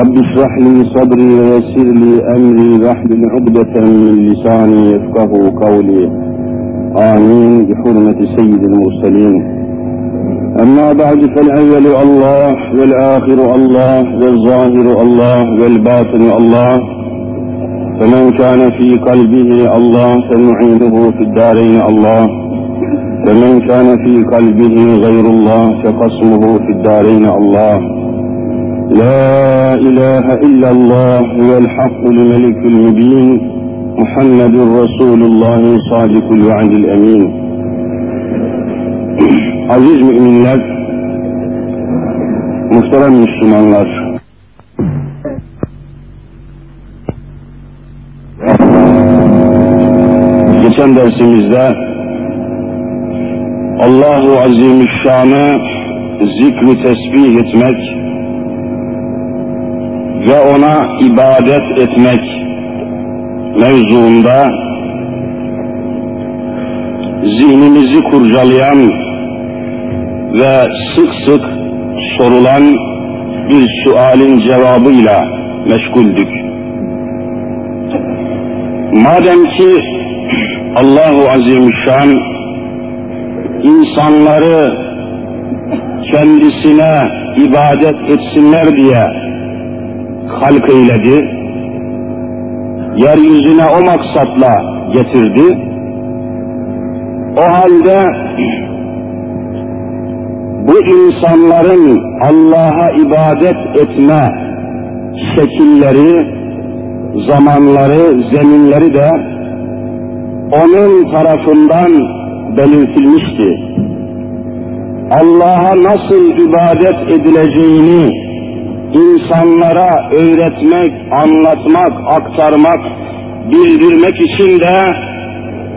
رب اشرح لي صدري ويسر لي أمري واحلل عقدة من لساني يفقه قولي. آمين بحرمة سيد المرسلين. أما بعد فالأول الله والآخر الله والظاهر الله والباطن الله. فمن كان في قلبه الله فنعينه في الدارين الله. ومن كان في قلبه غير الله فقسمه في الدارين الله. لا إله إلا الله هو الحق الملك المبين محمد رسول الله صادق الوعد الأمين Aziz müminler, muhterem Müslümanlar, geçen dersimizde Allahu Azimüşşan'ı zikri tesbih etmek ve ona ibadet etmek mevzuunda zihnimizi kurcalayan ve sık sık sorulan bir sualin cevabıyla meşguldük. Madem ki Allahu Azimüşşan insanları kendisine ibadet etsinler diye halk eyledi, yeryüzüne o maksatla getirdi. O halde bu insanların Allah'a ibadet etme şekilleri, zamanları, zeminleri de onun tarafından belirtilmişti. Allah'a nasıl ibadet edileceğini insanlara öğretmek, anlatmak, aktarmak, bildirmek için de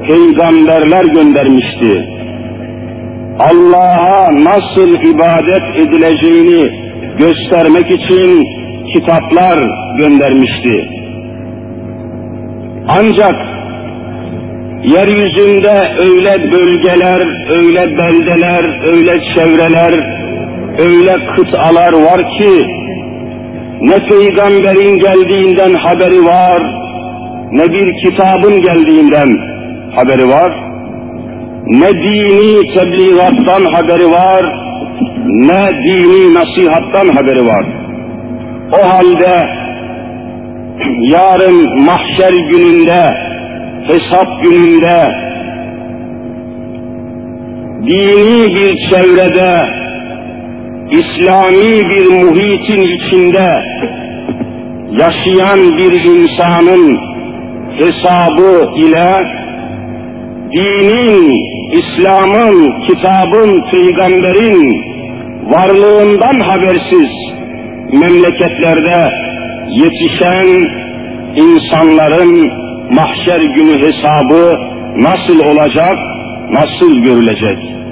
peygamberler göndermişti. Allah'a nasıl ibadet edileceğini göstermek için kitaplar göndermişti. Ancak yeryüzünde öyle bölgeler, öyle beldeler, öyle çevreler, öyle kıtalar var ki ne peygamberin geldiğinden haberi var, ne bir kitabın geldiğinden haberi var, ne dini tebliğattan haberi var, ne dini nasihattan haberi var. O halde yarın mahşer gününde, hesap gününde, dini bir çevrede, İslami bir muhitin içinde yaşayan bir insanın hesabı ile dinin, İslam'ın, kitabın, peygamberin varlığından habersiz memleketlerde yetişen insanların mahşer günü hesabı nasıl olacak, nasıl görülecek?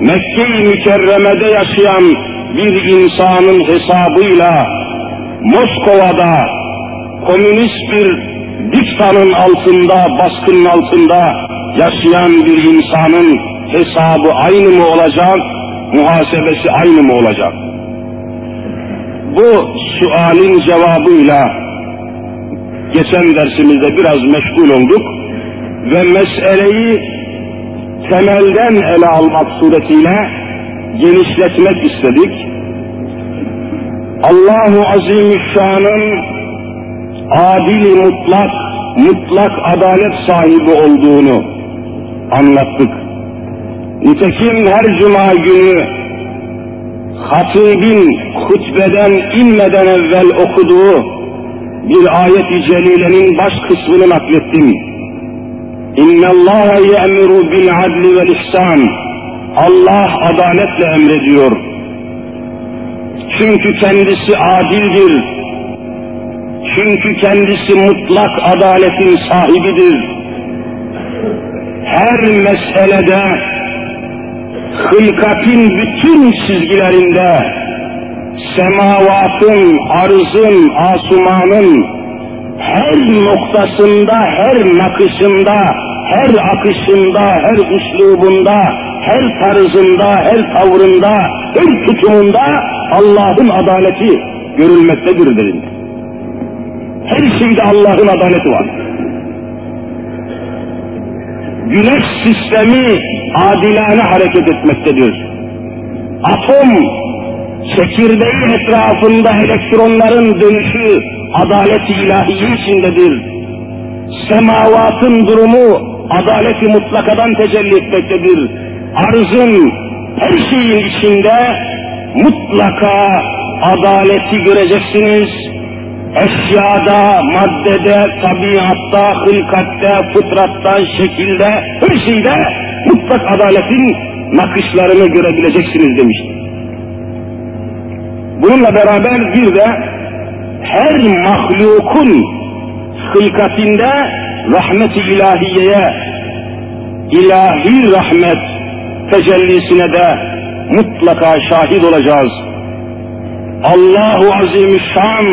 Mekke-i Mükerreme'de yaşayan bir insanın hesabıyla Moskova'da komünist bir diktanın altında, baskının altında yaşayan bir insanın hesabı aynı mı olacak, muhasebesi aynı mı olacak? Bu sualin cevabıyla geçen dersimizde biraz meşgul olduk ve meseleyi temelden ele almak suretiyle genişletmek istedik. Allahu Azimüşşan'ın adil mutlak, mutlak adalet sahibi olduğunu anlattık. Nitekim her cuma günü hatibin hutbeden inmeden evvel okuduğu bir ayet-i celilenin baş kısmını naklettim. Ye'muru bil adli vel ihsan. Allah adaletle emrediyor. Çünkü kendisi adildir. Çünkü kendisi mutlak adaletin sahibidir. Her meselede hılkatin bütün çizgilerinde semavatın, arzın, asumanın her noktasında, her nakışında, her akışında, her üslubunda, her tarzında, her tavrında, her tutumunda Allah'ın adaleti görülmektedir derinde. Her şeyde Allah'ın adaleti var. Güneş sistemi adilane hareket etmektedir. Atom çekirdeği etrafında elektronların dönüşü adalet-i ilahiye içindedir. Semavatın durumu adaleti mutlakadan tecelli etmektedir. Arzın her şeyin içinde mutlaka adaleti göreceksiniz. Eşyada, maddede, tabiatta, hılkatte, fıtratta, şekilde, her şeyde mutlak adaletin nakışlarını görebileceksiniz demiştir. Bununla beraber bir de her mahlukun hılkatinde rahmet-i ilahiyeye, ilahi rahmet tecellisine de mutlaka şahit olacağız. Allahu Azimüşşan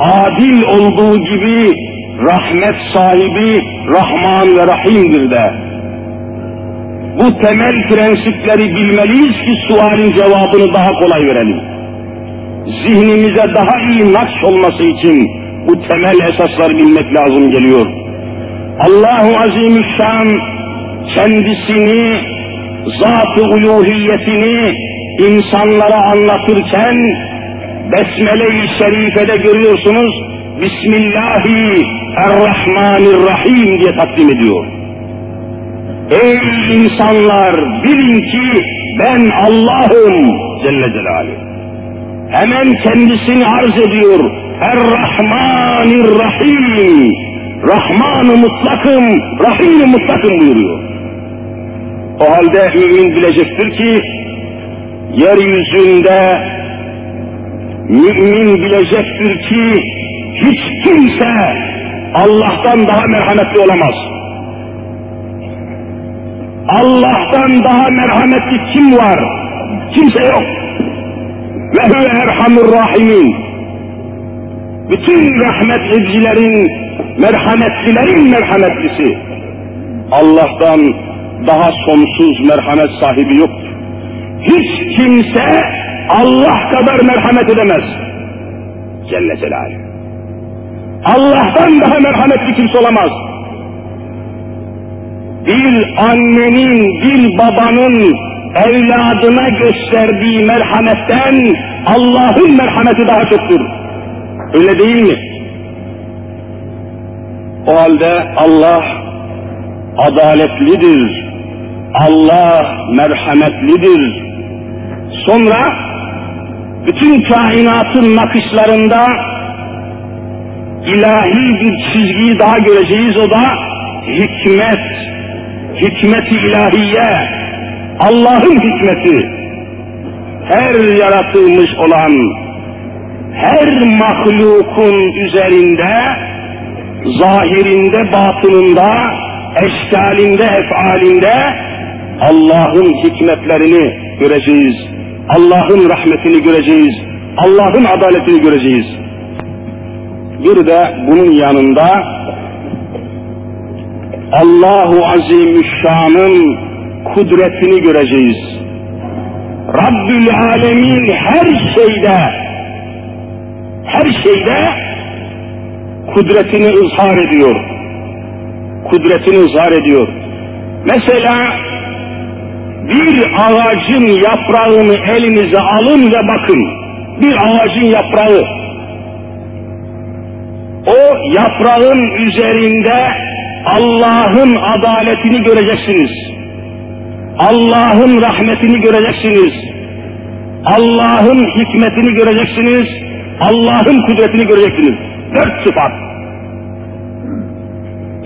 adil olduğu gibi rahmet sahibi Rahman ve Rahim'dir de. Bu temel prensipleri bilmeliyiz ki sualin cevabını daha kolay verelim. Zihnimize daha iyi nakş olması için bu temel esasları bilmek lazım geliyor. Allahu Azimüşşan kendisini, zat-ı uluhiyetini insanlara anlatırken Besmele-i Şerife'de görüyorsunuz Bismillahi Errahmanirrahim diye takdim ediyor. Ey insanlar bilin ki ben Allah'ım Celle Celaluhu. Hemen kendisini arz ediyor. Errahmanirrahim. Rahman-ı mutlakım, Rahim-i mutlakım buyuruyor. O halde mümin bilecektir ki yeryüzünde mümin bilecektir ki hiç kimse Allah'tan daha merhametli olamaz. Allah'tan daha merhametli kim var? Kimse yok. Ve huve erhamur rahimin. Bütün rahmet edicilerin, merhametlilerin merhametlisi. Allah'tan daha sonsuz merhamet sahibi yoktur. Hiç kimse Allah kadar merhamet edemez. Celle Celaluhu. Allah'tan daha merhametli kimse olamaz. Bir annenin, bir babanın evladına gösterdiği merhametten Allah'ın merhameti daha çoktur. Öyle değil mi? O halde Allah adaletlidir. Allah merhametlidir. Sonra bütün kainatın nakışlarında ilahi bir çizgiyi daha göreceğiz. O da hikmet, hikmeti ilahiye, Allah'ın hikmeti. Her yaratılmış olan, her mahlukun üzerinde, zahirinde, batınında, eşkalinde, efalinde Allah'ın hikmetlerini göreceğiz. Allah'ın rahmetini göreceğiz. Allah'ın adaletini göreceğiz. Bir de bunun yanında Allahu Azimüşşan'ın kudretini göreceğiz. Rabbül Alemin her şeyde her şeyde kudretini izhar ediyor. Kudretini izhar ediyor. Mesela bir ağacın yaprağını elinize alın ve bakın. Bir ağacın yaprağı. O yaprağın üzerinde Allah'ın adaletini göreceksiniz. Allah'ın rahmetini göreceksiniz. Allah'ın hikmetini göreceksiniz. Allah'ın kudretini göreceksiniz. Dört sıfat.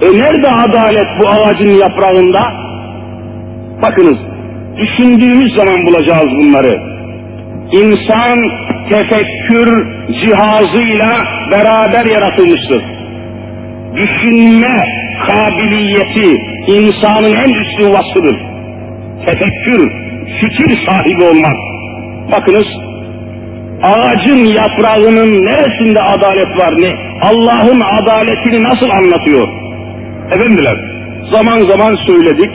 E nerede adalet bu ağacın yaprağında? Bakınız, düşündüğümüz zaman bulacağız bunları. İnsan tefekkür cihazıyla beraber yaratılmıştır. Düşünme kabiliyeti insanın en üstün vasfıdır. Tefekkür, fikir sahibi olmak. Bakınız, ağacın yaprağının neresinde adalet var ne? Allah'ın adaletini nasıl anlatıyor? Efendiler, zaman zaman söyledik,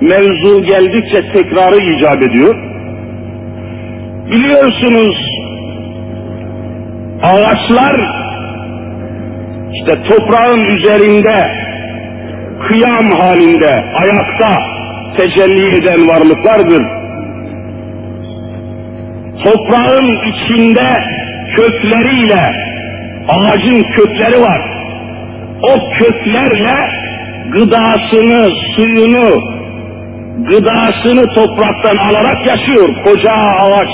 mevzu geldikçe tekrarı icap ediyor. Biliyorsunuz Ağaçlar işte toprağın üzerinde kıyam halinde ayakta tecelli eden varlıklardır. Toprağın içinde kökleriyle ağacın kökleri var. O köklerle gıdasını, suyunu, gıdasını topraktan alarak yaşıyor koca ağaç.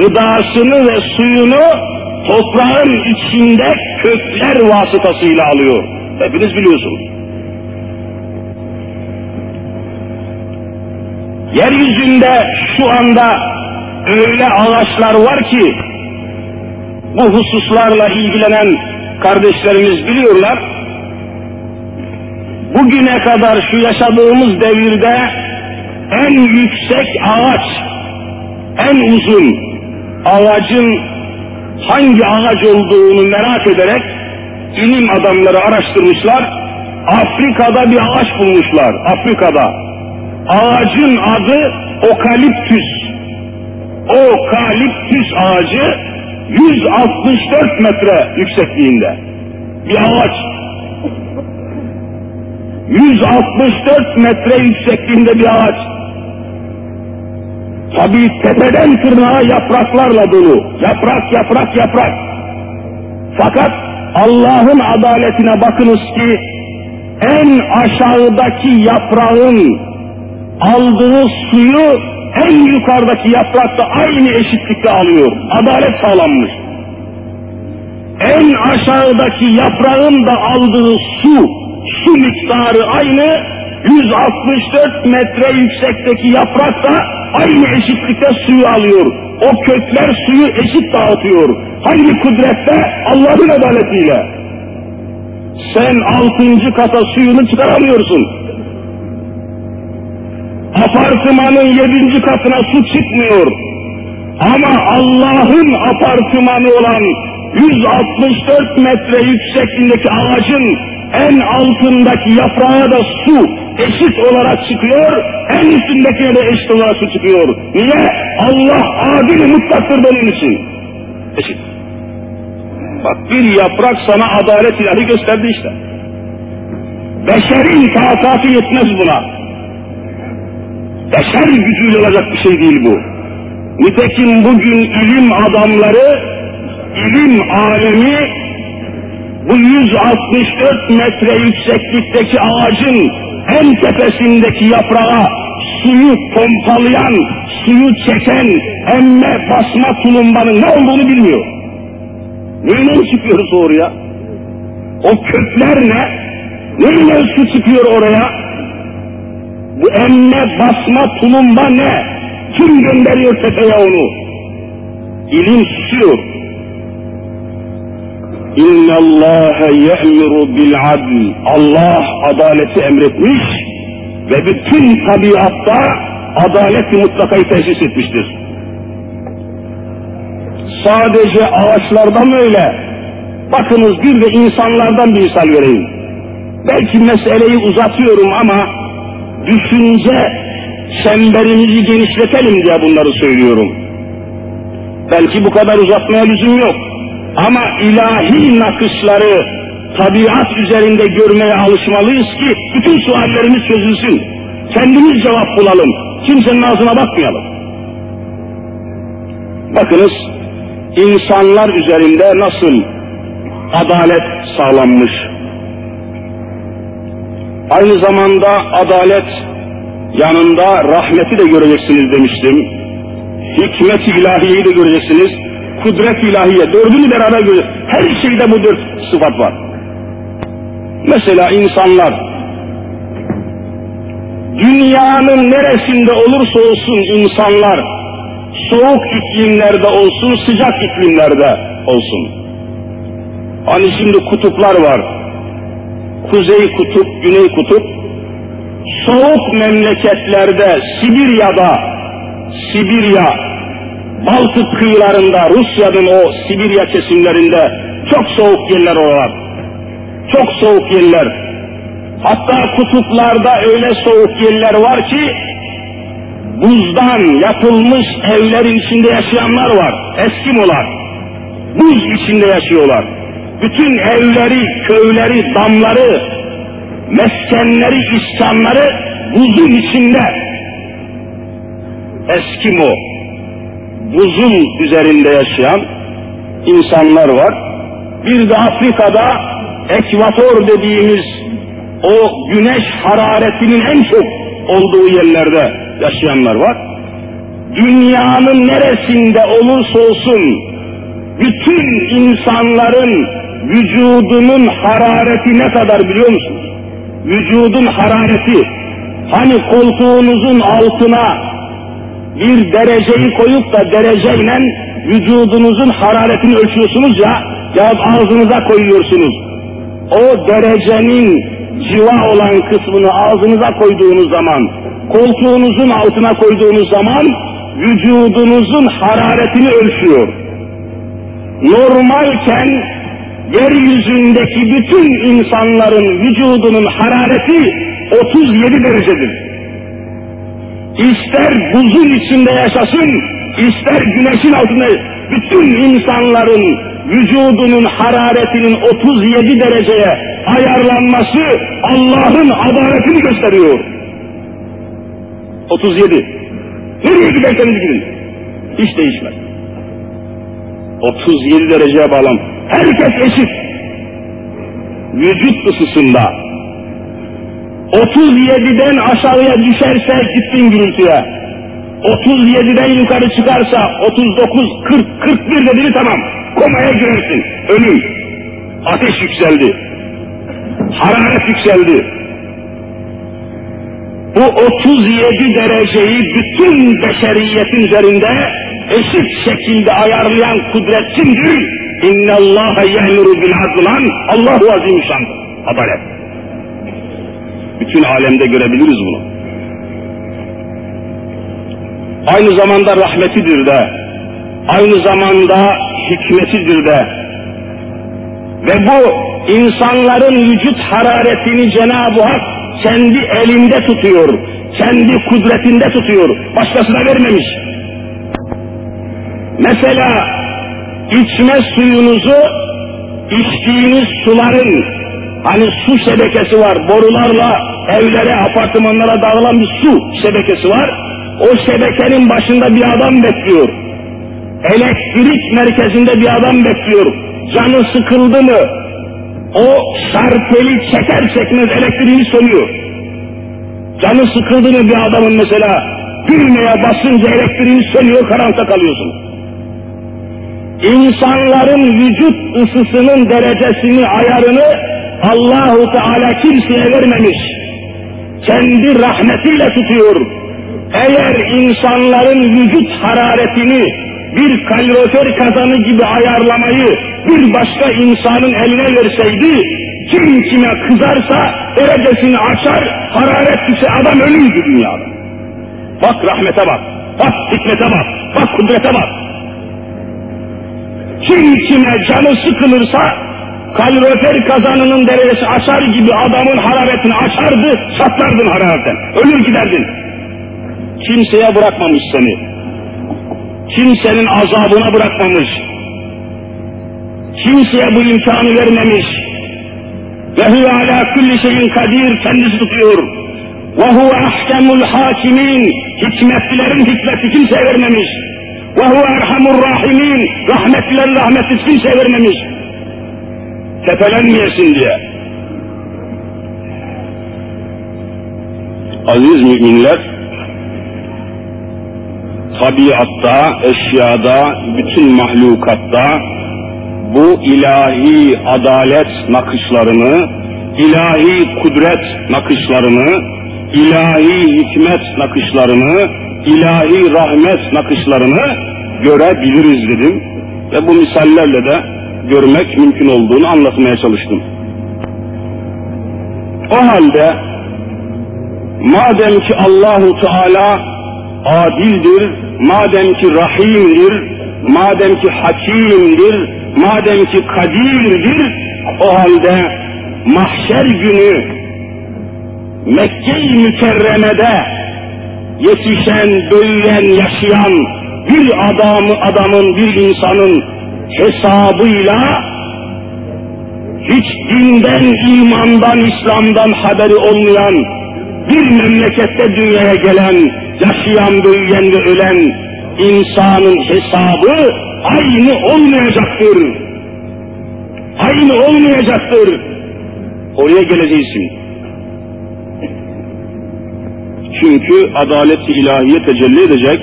Gıdasını ve suyunu toprağın içinde kökler vasıtasıyla alıyor. Hepiniz biliyorsunuz. Yeryüzünde şu anda öyle ağaçlar var ki bu hususlarla ilgilenen kardeşlerimiz biliyorlar. Bugüne kadar şu yaşadığımız devirde en yüksek ağaç, en uzun ağacın hangi ağaç olduğunu merak ederek ilim adamları araştırmışlar. Afrika'da bir ağaç bulmuşlar. Afrika'da. Ağacın adı okaliptüs. Okaliptüs ağacı 164 metre yüksekliğinde. Bir ağaç. 164 metre yüksekliğinde bir ağaç. Tabi tepeden tırnağa yapraklarla dolu. Yaprak, yaprak, yaprak. Fakat Allah'ın adaletine bakınız ki en aşağıdaki yaprağın aldığı suyu en yukarıdaki yaprakta aynı eşitlikte alıyor. Adalet sağlanmış. En aşağıdaki yaprağın da aldığı su, su miktarı aynı, 164 metre yüksekteki yaprak da aynı eşitlikte suyu alıyor. O kökler suyu eşit dağıtıyor. Hangi kudrette? Allah'ın adaletiyle. Sen altıncı kata suyunu çıkaramıyorsun. Apartmanın yedinci katına su çıkmıyor. Ama Allah'ın apartmanı olan 164 metre yüksekliğindeki ağacın en altındaki yaprağa da su eşit olarak çıkıyor, en üstündekine de eşit olarak su çıkıyor. Niye? Allah adil mutlaktır benim için. Eşit. Bak bir yaprak sana adalet ilahi gösterdi işte. Beşerin takatı yetmez buna. Beşer gücüyle olacak bir şey değil bu. Nitekim bugün ilim adamları, ilim alemi bu 164 metre yükseklikteki ağacın en tepesindeki yaprağa suyu pompalayan, suyu çeken, emme basma tulumbanın ne olduğunu bilmiyor. Neyle çıkıyoruz oraya? O kökler ne? Neyle su çıkıyor oraya? Bu emme basma tulumba ne? Kim gönderiyor tepeye onu? İlim susuyor. İnne Allahe ye'miru bil adl. Allah adaleti emretmiş ve bütün tabiatta adalet mutlakayı tesis etmiştir. Sadece ağaçlardan öyle. Bakınız bir de insanlardan bir misal vereyim. Belki meseleyi uzatıyorum ama düşünce çemberimizi genişletelim diye bunları söylüyorum. Belki bu kadar uzatmaya lüzum yok. Ama ilahi nakışları tabiat üzerinde görmeye alışmalıyız ki bütün suallerimiz çözülsün. Kendimiz cevap bulalım. Kimsenin ağzına bakmayalım. Bakınız insanlar üzerinde nasıl adalet sağlanmış. Aynı zamanda adalet yanında rahmeti de göreceksiniz demiştim. Hikmet ilahiyeyi de göreceksiniz. Kudret ilahiye. Dördünü beraber göreceksiniz. Her şeyde bu dört sıfat var. Mesela insanlar dünyanın neresinde olursa olsun insanlar soğuk iklimlerde olsun, sıcak iklimlerde olsun. Hani şimdi kutuplar var. Kuzey kutup, güney kutup. Soğuk memleketlerde, Sibirya'da, Sibirya, Baltık kıyılarında, Rusya'nın o Sibirya kesimlerinde çok soğuk yerler olarak. Çok soğuk yerler. Hatta kutuplarda öyle soğuk yerler var ki buzdan yapılmış evlerin içinde yaşayanlar var. Eskimolar. Buz içinde yaşıyorlar. Bütün evleri, köyleri, damları, meskenleri, iskanları buzun içinde. Eskimo. Buzun üzerinde yaşayan insanlar var. Bir de Afrika'da ekvator dediğimiz o güneş hararetinin en çok olduğu yerlerde yaşayanlar var. Dünyanın neresinde olursa olsun bütün insanların vücudunun harareti ne kadar biliyor musunuz? Vücudun harareti hani koltuğunuzun altına bir dereceyi koyup da dereceyle vücudunuzun hararetini ölçüyorsunuz ya ya ağzınıza koyuyorsunuz. O derecenin civa olan kısmını ağzınıza koyduğunuz zaman, koltuğunuzun altına koyduğunuz zaman vücudunuzun hararetini ölçüyor. Normalken yeryüzündeki bütün insanların vücudunun harareti 37 derecedir. İster buzun içinde yaşasın, ister güneşin altında, bütün insanların vücudunun hararetinin 37 dereceye ayarlanması Allah'ın adaletini gösteriyor. 37. Nereye giderseniz gidin. Hiç değişmez. 37 dereceye bağlam. Herkes eşit. Vücut ısısında. 37'den aşağıya düşerse gittin gürültüye. 37'den yukarı çıkarsa 39, 40, 41 dedi tamam. Komaya girersin. Ölüm. Ateş yükseldi. Hararet yükseldi. Bu 37 dereceyi bütün beşeriyetin üzerinde eşit şekilde ayarlayan kudret kimdir? İnne Allahe yehmuru bil adlan Allahu azimüşşandır. Adalet. Bütün alemde görebiliriz bunu. Aynı zamanda rahmetidir de, aynı zamanda hikmetidir de. Ve bu insanların vücut hararetini Cenab-ı Hak kendi elinde tutuyor, kendi kudretinde tutuyor, başkasına vermemiş. Mesela içme suyunuzu içtiğiniz suların hani su şebekesi var, borularla evlere, apartmanlara dağılan bir su şebekesi var. O şebekenin başında bir adam bekliyor. Elektrik merkezinde bir adam bekliyor. Canı sıkıldı mı o şarteli çeker çekmez elektriğini soruyor. Canı sıkıldı mı bir adamın mesela düğmeye basınca elektriğini sönüyor karanlıkta kalıyorsun. İnsanların vücut ısısının derecesini, ayarını Allahu Teala kimseye vermemiş. Kendi rahmetiyle tutuyor. Eğer insanların vücut hararetini bir kalorifer kazanı gibi ayarlamayı bir başka insanın eline verseydi, kim kime kızarsa derecesini açar, hararet düşse adam ölüydü dünyada. Bak rahmete bak, bak hikmete bak, bak kudrete bak. Kim kime canı sıkılırsa kalorifer kazanının derecesi açar gibi adamın hararetini açardı, çatlardın hararetten, ölür giderdin. Kimseye bırakmamış seni. Kimsenin azabına bırakmamış. Kimseye bu imkanı vermemiş. Ve huve ala kulli şeyin kadir kendisi tutuyor. Ve huve ahkemul hakimin hikmetlilerin hikmeti kimseye vermemiş. Ve huve erhamur rahimin rahmetlilerin rahmeti kimseye vermemiş. Tepelenmeyesin diye. Aziz müminler, tabiatta, eşyada, bütün mahlukatta bu ilahi adalet nakışlarını, ilahi kudret nakışlarını, ilahi hikmet nakışlarını, ilahi rahmet nakışlarını görebiliriz dedim. Ve bu misallerle de görmek mümkün olduğunu anlatmaya çalıştım. O halde madem ki Allahu Teala adildir, madem ki rahimdir, madem ki hakimdir, madem ki kadirdir, o halde mahşer günü Mekke-i Mükerreme'de yetişen, büyüyen, yaşayan bir adamı, adamın, bir insanın hesabıyla hiç dinden, imandan, İslam'dan haberi olmayan bir memlekette dünyaya gelen, yaşayan, büyüyen ve ölen insanın hesabı aynı olmayacaktır. Aynı olmayacaktır. Oraya geleceğiz şimdi. Çünkü adalet-i ilahiye tecelli edecek,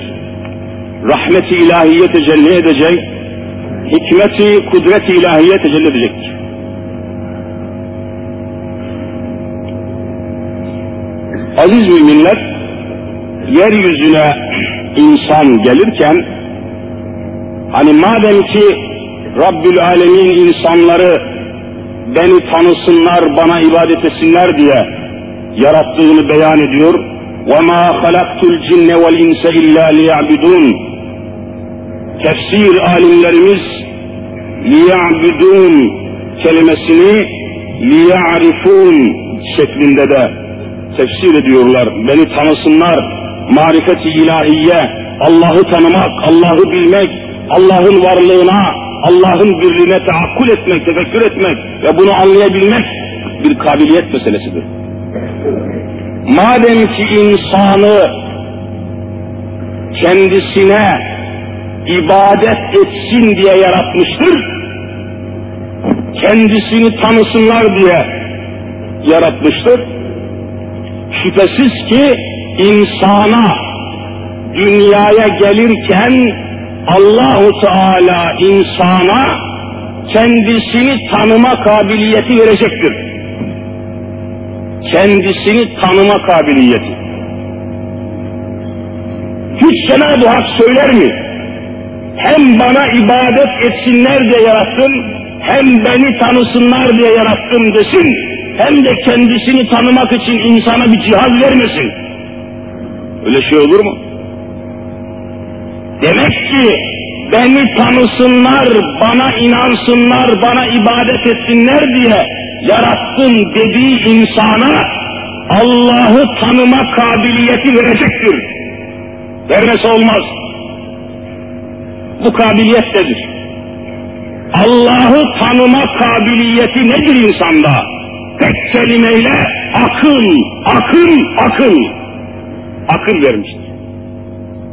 rahmet-i ilahiye tecelli edecek, hikmet-i kudret-i ilahiye tecelli edecektir. Aziz müminler, yeryüzüne insan gelirken, hani madem ki Rabbül Alemin insanları beni tanısınlar, bana ibadet etsinler diye yarattığını beyan ediyor. وَمَا خَلَقْتُ الْجِنَّ وَالْاِنْسَ اِلَّا لِيَعْبِدُونَ Tefsir alimlerimiz liya'bidun kelimesini liya'rifun şeklinde de tefsir ediyorlar. Beni tanısınlar, marifeti ilahiye, Allah'ı tanımak, Allah'ı bilmek, Allah'ın varlığına, Allah'ın birliğine tehakkül etmek, tefekkür etmek ve bunu anlayabilmek bir kabiliyet meselesidir. Madem ki insanı kendisine ibadet etsin diye yaratmıştır, kendisini tanısınlar diye yaratmıştır, şüphesiz ki insana dünyaya gelirken Allahu Teala insana kendisini tanıma kabiliyeti verecektir. Kendisini tanıma kabiliyeti. Hiç Cenab-ı Hak söyler mi? Hem bana ibadet etsinler diye yarattım, hem beni tanısınlar diye yarattım desin, hem de kendisini tanımak için insana bir cihaz vermesin. Öyle şey olur mu? Demek ki beni tanısınlar, bana inansınlar, bana ibadet etsinler diye yarattım dediği insana Allah'ı tanıma kabiliyeti verecektir. Vermesi olmaz. Bu kabiliyet nedir? Allah'ı tanıma kabiliyeti nedir insanda? Tek kelimeyle akıl, akıl, akıl. Akıl vermiştir.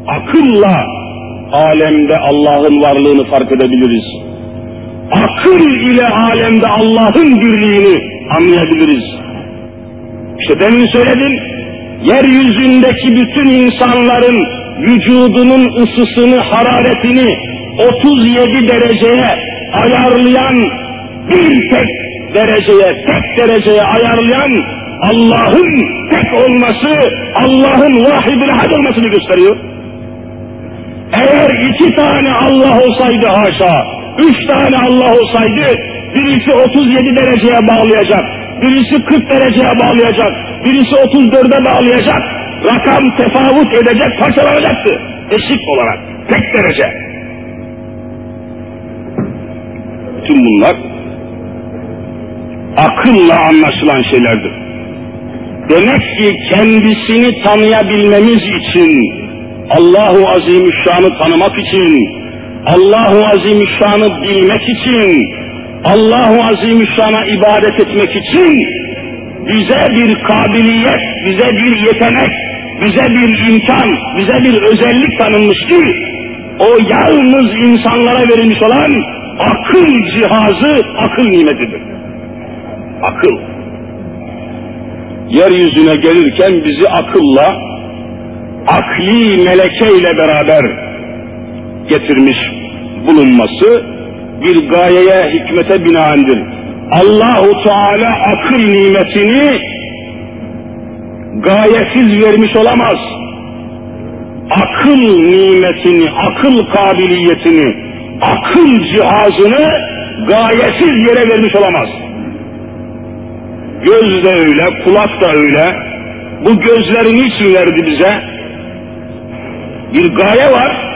Akılla alemde Allah'ın varlığını fark edebiliriz. Akıl ile alemde Allah'ın birliğini anlayabiliriz. İşte demin söyledim, yeryüzündeki bütün insanların vücudunun ısısını, hararetini 37 dereceye ayarlayan bir tek dereceye, tek dereceye ayarlayan Allah'ın tek olması, Allah'ın vahid ahad olmasını gösteriyor. Eğer iki tane Allah olsaydı haşa, üç tane Allah olsaydı, birisi 37 dereceye bağlayacak, birisi 40 dereceye bağlayacak, birisi 34'e bağlayacak, rakam tefavut edecek, parçalanacaktı. Eşit olarak, tek derece. Bütün bunlar akılla anlaşılan şeylerdir. Demek ki kendisini tanıyabilmemiz için, Allahu Azimüşşan'ı tanımak için, Allahu Azimüşşan'ı bilmek için, Allahu Azimüşşan'a ibadet etmek için bize bir kabiliyet, bize bir yetenek, bize bir imkan, bize bir özellik tanınmıştır. O yalnız insanlara verilmiş olan akıl cihazı, akıl nimetidir. Akıl. Yeryüzüne gelirken bizi akılla, akli melekeyle beraber getirmiş bulunması bir gayeye, hikmete binaendir. Allahu Teala akıl nimetini gayesiz vermiş olamaz. Akıl nimetini, akıl kabiliyetini, akıl cihazını gayesiz yere vermiş olamaz. Göz de öyle, kulak da öyle. Bu gözleri niçin verdi bize? Bir gaye var.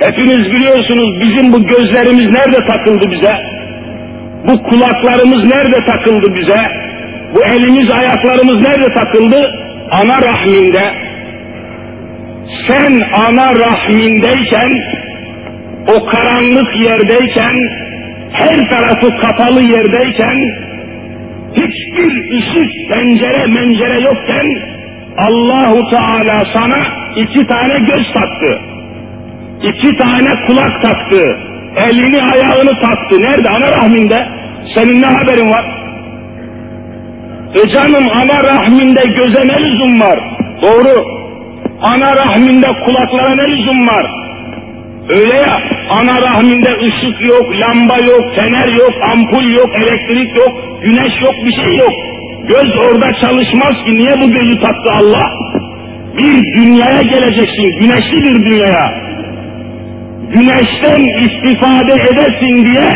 Hepiniz biliyorsunuz bizim bu gözlerimiz nerede takıldı bize? Bu kulaklarımız nerede takıldı bize? Bu elimiz ayaklarımız nerede takıldı? Ana rahminde. sen ana rahmindeyken, o karanlık yerdeyken, her tarafı kapalı yerdeyken, hiçbir ışık, pencere, mencere yokken, Allahu Teala sana iki tane göz taktı. iki tane kulak taktı. Elini ayağını taktı. Nerede? Ana rahminde. Senin ne haberin var? E canım ana rahminde göze ne lüzum var? Doğru. Ana rahminde kulaklara ne lüzum var? Öyle ya, ana rahminde ışık yok, lamba yok, fener yok, ampul yok, elektrik yok, güneş yok, bir şey yok. Göz orada çalışmaz ki, niye bu gözü taktı Allah? Bir dünyaya geleceksin, güneşli bir dünyaya. Güneşten istifade edesin diye,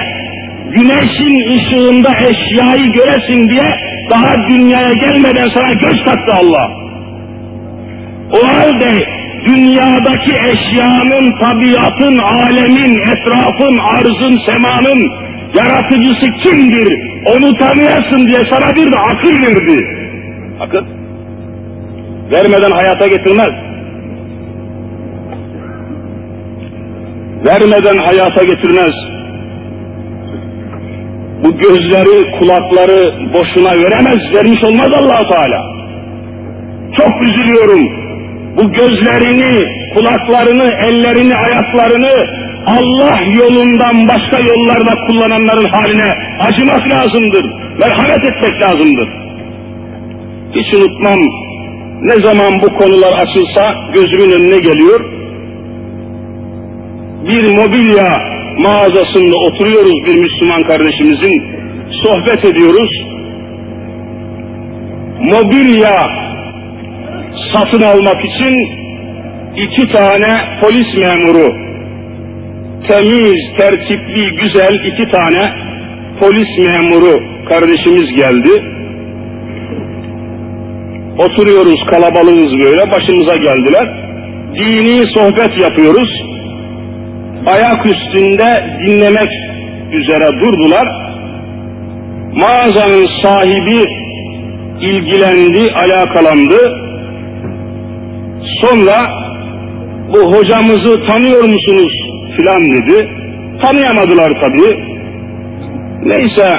güneşin ışığında eşyayı göresin diye, daha dünyaya gelmeden sana göz taktı Allah. O halde dünyadaki eşyanın, tabiatın, alemin, etrafın, arzın, semanın yaratıcısı kimdir? Onu tanıyasın diye sana bir de akıl verdi. Akıl. Vermeden hayata getirmez. Vermeden hayata getirmez. Bu gözleri, kulakları boşuna veremez, vermiş olmaz allah Teala. Çok üzülüyorum bu gözlerini, kulaklarını, ellerini, ayaklarını Allah yolundan başka yollarda kullananların haline acımak lazımdır. Merhamet etmek lazımdır. Hiç unutmam ne zaman bu konular açılsa gözümün önüne geliyor. Bir mobilya mağazasında oturuyoruz bir Müslüman kardeşimizin, sohbet ediyoruz. Mobilya satın almak için iki tane polis memuru, temiz, tertipli, güzel iki tane polis memuru kardeşimiz geldi. Oturuyoruz kalabalığız böyle, başımıza geldiler. Dini sohbet yapıyoruz. Ayak üstünde dinlemek üzere durdular. Mağazanın sahibi ilgilendi, alakalandı Sonra bu hocamızı tanıyor musunuz filan dedi. Tanıyamadılar tabii. Neyse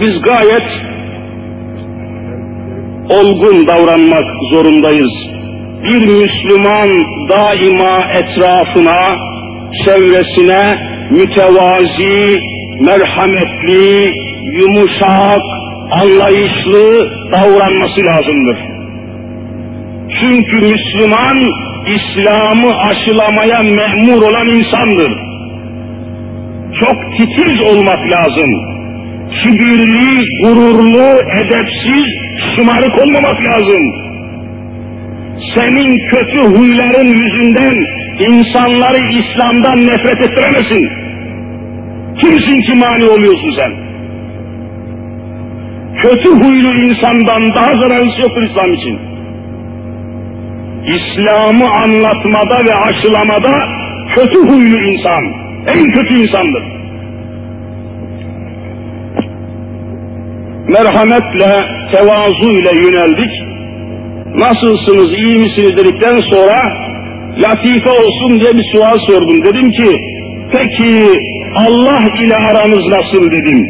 biz gayet olgun davranmak zorundayız. Bir Müslüman daima etrafına, çevresine mütevazi, merhametli, yumuşak, anlayışlı davranması lazımdır. Çünkü Müslüman İslam'ı aşılamaya memur olan insandır. Çok titiz olmak lazım. Kibirli, gururlu, edepsiz, şımarık olmamak lazım. Senin kötü huyların yüzünden insanları İslam'dan nefret ettiremesin. Kimsin ki mani oluyorsun sen? Kötü huylu insandan daha zararlısı yoktur İslam için. İslam'ı anlatmada ve aşılamada kötü huylu insan, en kötü insandır. Merhametle, tevazu ile yöneldik. Nasılsınız, iyi misiniz dedikten sonra latife olsun diye bir sual sordum. Dedim ki, peki Allah ile aranız nasıl dedim.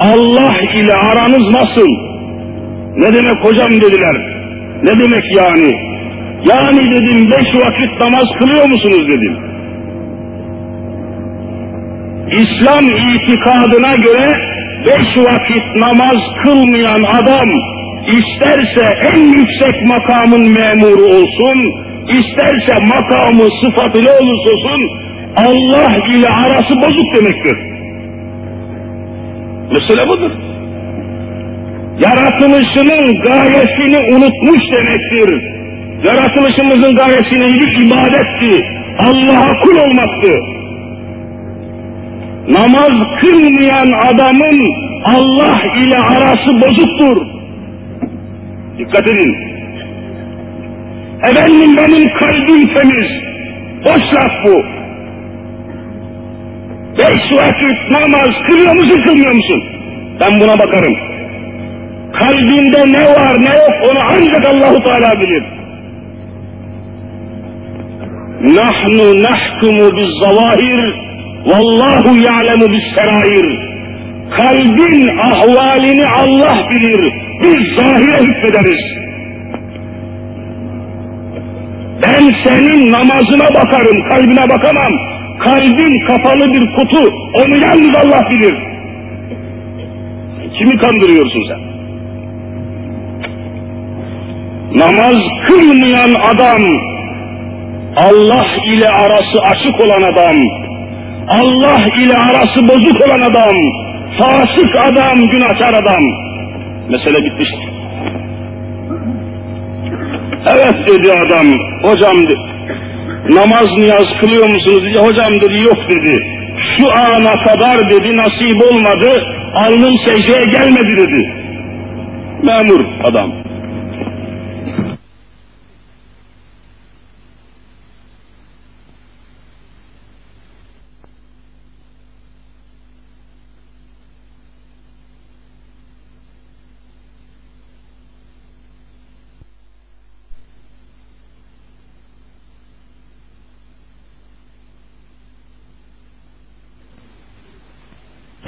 Allah ile aranız nasıl? Ne demek hocam dediler. Ne demek yani? Yani dedim beş vakit namaz kılıyor musunuz dedim. İslam itikadına göre beş vakit namaz kılmayan adam isterse en yüksek makamın memuru olsun, isterse makamı sıfatıyla olursa olsun Allah ile arası bozuk demektir. Mesele budur yaratılışının gayesini unutmuş demektir. Yaratılışımızın gayesi neydi? İbadetti. Allah'a kul olmaktı. Namaz kılmayan adamın Allah ile arası bozuktur. Dikkat edin. Efendim benim kalbim temiz. Boş laf bu. Beş vakit namaz kılıyor musun kılmıyor musun? Ben buna bakarım. Kalbinde ne var ne yok onu ancak Allahu Teala bilir. Nahnu nahkumu biz zavahir vallahu ya'lemu bis serair. Kalbin ahvalini Allah bilir. Biz zahire hükmederiz. Ben senin namazına bakarım, kalbine bakamam. Kalbin kapalı bir kutu, onu yalnız Allah bilir. Kimi kandırıyorsun sen? Namaz kılmayan adam, Allah ile arası açık olan adam, Allah ile arası bozuk olan adam, fasık adam, günahkar adam. Mesele bitmiştir. Evet dedi adam, hocam dedi, namaz niyaz kılıyor musunuz diye hocam dedi yok dedi. Şu ana kadar dedi nasip olmadı, alnım secdeye gelmedi dedi. Memur adam.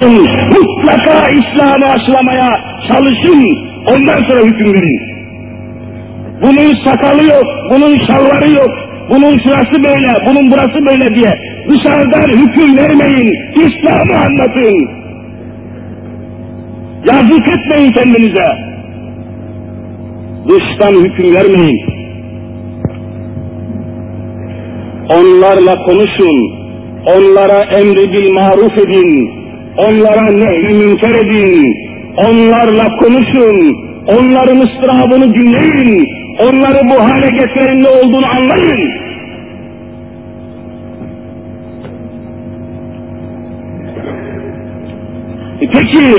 Mutlaka İslam'ı aşılamaya çalışın, ondan sonra hüküm verin. Bunun sakalı yok, bunun şalvarı yok, bunun şurası böyle, bunun burası böyle diye dışarıdan hüküm vermeyin, İslam'ı anlatın. Yazık etmeyin kendinize. Dıştan hüküm vermeyin. Onlarla konuşun, onlara emri bil maruf edin, onlara nehy münker edin, onlarla konuşun, onların ıstırabını dinleyin, onları bu hale getiren ne olduğunu anlayın. E peki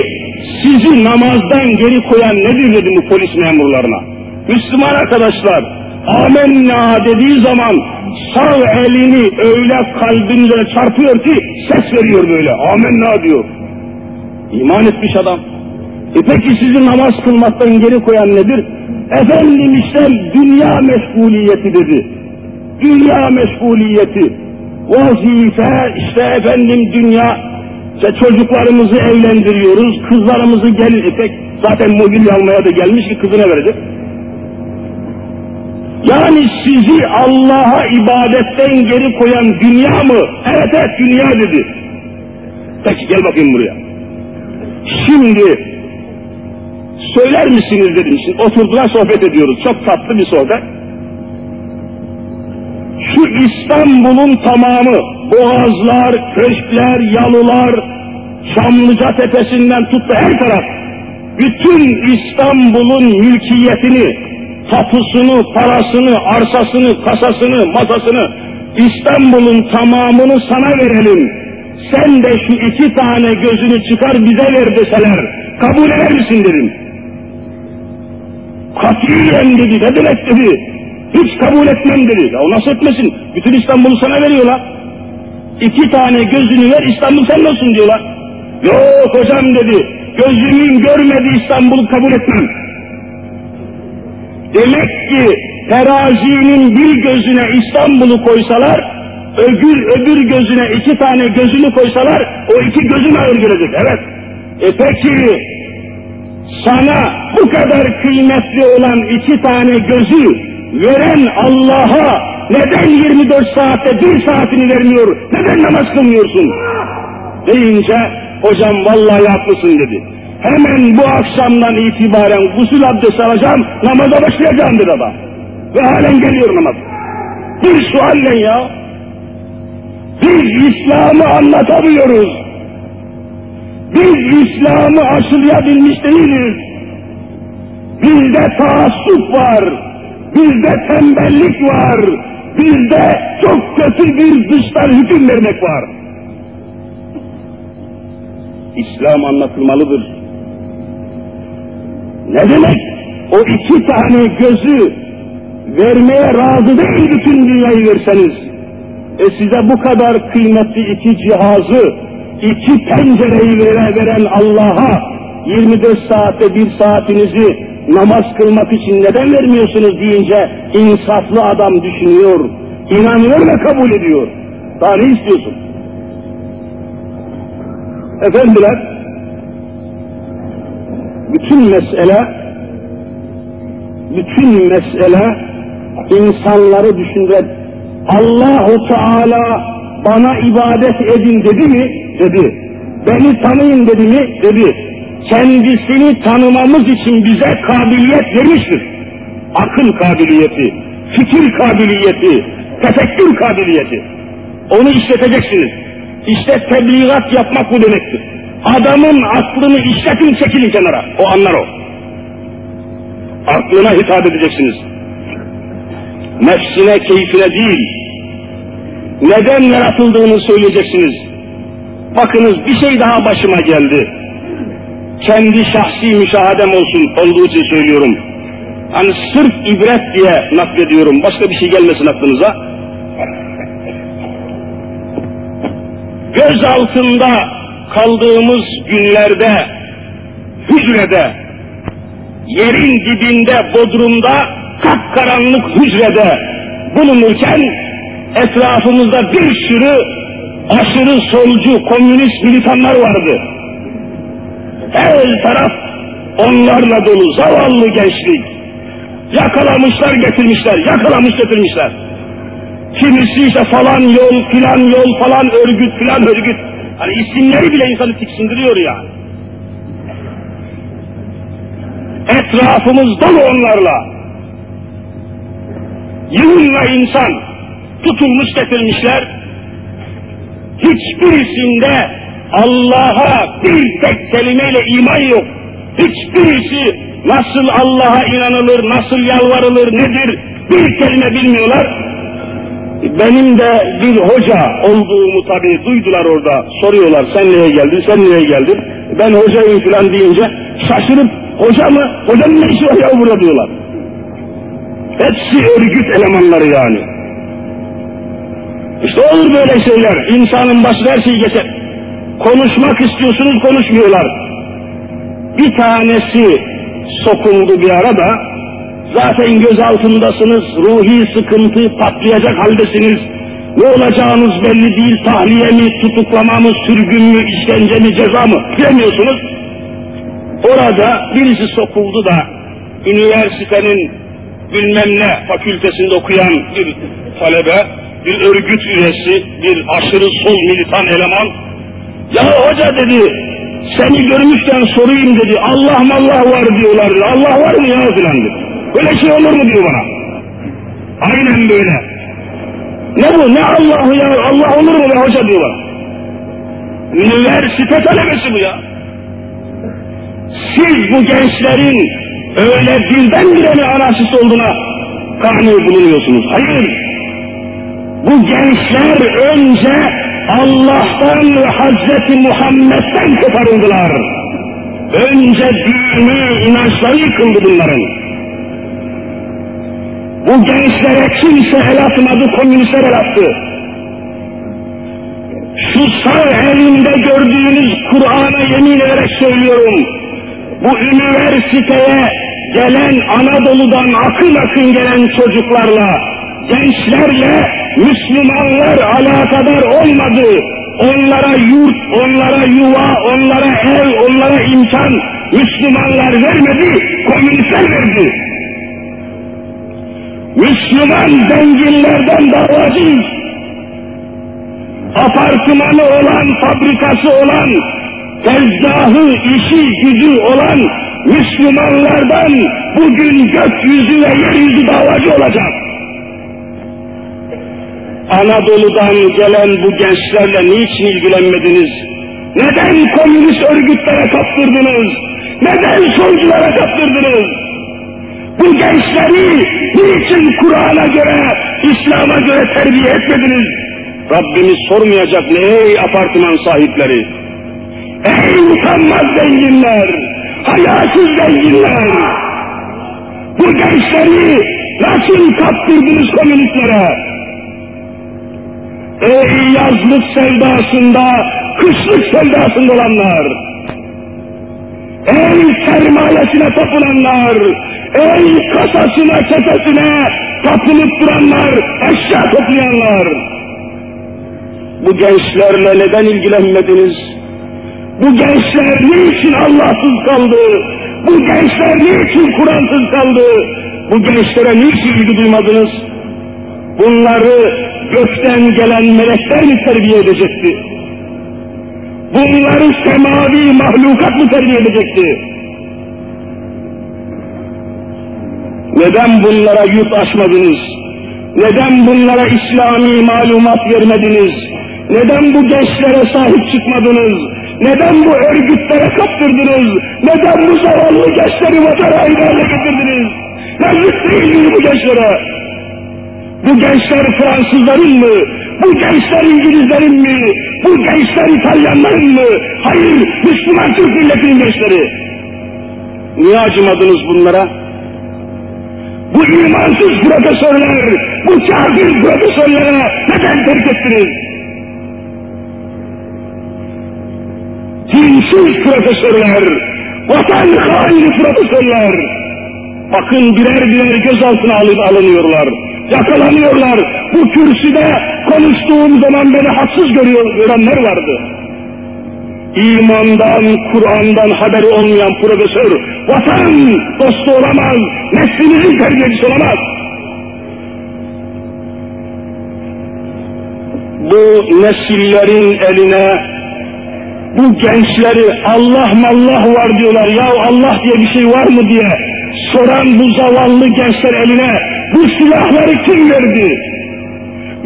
sizi namazdan geri koyan nedir dedi bu polis memurlarına? Müslüman arkadaşlar, amenna dediği zaman sağ elini öyle kalbinize çarpıyor ki ses veriyor böyle. Amenna diyor. İman etmiş adam. E peki sizi namaz kılmaktan geri koyan nedir? Efendim işte dünya meşguliyeti dedi. Dünya meşguliyeti. Vazife işte efendim dünya işte çocuklarımızı evlendiriyoruz, kızlarımızı gelin ipek zaten mobilya almaya da gelmiş ki kızına verecek. Yani sizi Allah'a ibadetten geri koyan dünya mı? Evet evet dünya dedi. Peki gel bakayım buraya. Şimdi söyler misiniz dedim. Şimdi oturdular sohbet ediyoruz. Çok tatlı bir sohbet. Şu İstanbul'un tamamı, boğazlar, köşkler, yalılar, Çamlıca tepesinden tuttu her taraf. Bütün İstanbul'un mülkiyetini, tapusunu, parasını, arsasını, kasasını, masasını, İstanbul'un tamamını sana verelim. Sen de şu iki tane gözünü çıkar bize ver deseler, kabul eder misin dedim. Katiyen dedi, ne demek dedi. Hiç kabul etmem dedi. Ya o nasıl etmesin? Bütün İstanbul'u sana veriyorlar. İki tane gözünü ver İstanbul senin olsun diyorlar. Yok hocam dedi. Gözümün görmedi İstanbul'u kabul etmem. Demek ki terazinin bir gözüne İstanbul'u koysalar, öbür öbür gözüne iki tane gözünü koysalar, o iki gözün ağır gelecek. Evet. E peki sana bu kadar kıymetli olan iki tane gözü veren Allah'a neden 24 saatte bir saatini vermiyor, neden namaz kılmıyorsun? Deyince hocam vallahi haklısın dedi. Hemen bu akşamdan itibaren gusül abdesti alacağım, namaza başlayacağım dedi adam. Ve halen geliyor namaz. Bir sualle ya. Biz İslam'ı anlatamıyoruz. Biz İslam'ı aşılayabilmiş değiliz. Bizde taassup var. Bizde tembellik var. Bizde çok kötü bir dıştan hüküm vermek var. İslam anlatılmalıdır. Ne demek? O iki tane gözü vermeye razı değil bütün dünyayı verseniz. E size bu kadar kıymetli iki cihazı, iki pencereyi vere, veren Allah'a 24 saatte bir saatinizi namaz kılmak için neden vermiyorsunuz deyince insaflı adam düşünüyor. İnanıyor ve kabul ediyor. Daha ne istiyorsun? Efendiler, bütün mesele, bütün mesele insanları düşündüren Allahu Teala bana ibadet edin dedi mi? Dedi. Beni tanıyın dedi mi? Dedi. Kendisini tanımamız için bize kabiliyet vermiştir. Akıl kabiliyeti, fikir kabiliyeti, tefekkür kabiliyeti. Onu işleteceksiniz. İşte tebliğat yapmak bu demektir. Adamın aklını işletin çekilin kenara. O anlar o. Aklına hitap edeceksiniz. Nefsine, keyfine değil. Neden yaratıldığını söyleyeceksiniz. Bakınız bir şey daha başıma geldi. Kendi şahsi müşahadem olsun olduğu için söylüyorum. Hani sırf ibret diye naklediyorum. Başka bir şey gelmesin aklınıza. Göz altında kaldığımız günlerde hücrede, yerin dibinde, bodrumda, kapkaranlık hücrede bulunurken etrafımızda bir sürü aşırı solcu, komünist militanlar vardı. Her taraf onlarla dolu, zavallı gençlik. Yakalamışlar getirmişler, yakalamış getirmişler. Kimisi ise falan yol, filan yol, falan örgüt, filan örgüt. Hani isimleri bile insanı tiksindiriyor ya. Etrafımız dolu onlarla. Yığınla insan tutulmuş getirmişler. Hiçbirisinde Allah'a bir tek kelimeyle iman yok. Hiçbirisi nasıl Allah'a inanılır, nasıl yalvarılır, nedir bir kelime bilmiyorlar. Benim de bir hoca olduğumu tabi duydular orada. Soruyorlar sen nereye geldin, sen nereye geldin? Ben hocayım filan deyince şaşırıp hoca mı? Hocanın ne işi var ya burada diyorlar. Hepsi örgüt elemanları yani. İşte olur böyle şeyler. İnsanın başına her şeyi geçer. Konuşmak istiyorsunuz konuşmuyorlar. Bir tanesi sokuldu bir ara da zaten göz altındasınız, ruhi sıkıntı patlayacak haldesiniz. Ne olacağınız belli değil, tahliye mi, tutuklama mı, sürgün mü, işkence mi, ceza mı bilemiyorsunuz. Orada birisi sokuldu da üniversitenin bilmem ne fakültesinde okuyan bir talebe, bir örgüt üyesi, bir aşırı sol militan eleman, ya hoca dedi, seni görmüşken sorayım dedi, Allah Allah var diyorlar Allah var mı ya filan dedi. Böyle şey olur mu diyor bana. Aynen böyle. Ne bu, ne Allah'ı ya, Allah olur mu be hoca diyor bana. Üniversite talebesi bu ya. Siz bu gençlerin öyle birdenbire mi anarşist olduğuna kani bulunuyorsunuz. Hayır. Bu gençler önce Allah'tan ve Hazreti Muhammed'den koparıldılar. Önce dini inançları yıkıldı bunların. Bu gençlere kimse el atmadı, komünistler el attı. Şu sağ elimde gördüğünüz Kur'an'a yemin ederek söylüyorum. Bu üniversiteye gelen Anadolu'dan akın akın gelen çocuklarla, gençlerle Müslümanlar alakadar olmadı. Onlara yurt, onlara yuva, onlara ev, onlara imkan Müslümanlar vermedi, komünistler verdi. Müslüman zenginlerden davacıyız. Apartmanı olan, fabrikası olan, tezgahı, işi, gücü olan Müslümanlardan bugün gökyüzü ve yeryüzü davacı olacak. Anadolu'dan gelen bu gençlerle niçin ilgilenmediniz? Neden komünist örgütlere kaptırdınız? Neden solculara kaptırdınız? Bu gençleri niçin Kur'an'a göre, İslam'a göre terbiye etmediniz? Rabbimiz sormayacak ne ey apartman sahipleri? Ey utanmaz zenginler! Hayasız zenginler! Bu gençleri nasıl kaptırdınız komünistlere? Ey yazlık sevdasında, kışlık sevdasında olanlar! Ey sermayesine tapılanlar! Ey kasasına çetesine tapınıp duranlar, eşya toplayanlar! Bu gençlerle neden ilgilenmediniz? Bu gençler niçin Allahsız kaldı? Bu gençler niçin Kur'ansız kaldı? Bu gençlere niçin ilgi duymadınız? Bunları gökten gelen melekler mi terbiye edecekti? Bunları semavi mahlukat mı terbiye edecekti? Neden bunlara yurt açmadınız? Neden bunlara İslami malumat vermediniz? Neden bu gençlere sahip çıkmadınız? Neden bu örgütlere kaptırdınız? Neden bu zavallı gençleri vatan haline getirdiniz? Yazık değil mi bu gençlere? Bu gençler Fransızların mı? Bu gençler İngilizlerin mi? Bu gençler İtalyanların mı? Hayır, Müslüman Türk milletinin gençleri. Niye acımadınız bunlara? Bu imansız profesörler, bu kafir profesörlere neden terk ettiniz? Dinsiz profesörler, vatan haini profesörler, bakın birer birer gözaltına alın, alınıyorlar, yakalanıyorlar. Bu kürsüde konuştuğum zaman beni haksız görüyor, görenler vardı. İmandan, Kur'an'dan haberi olmayan profesör, vatan dostu olamaz, neslimizin terbiyecisi olamaz. Bu nesillerin eline, bu gençleri Allah mallah var diyorlar, ya Allah diye bir şey var mı diye soran bu zavallı gençler eline, bu silahları kim verdi?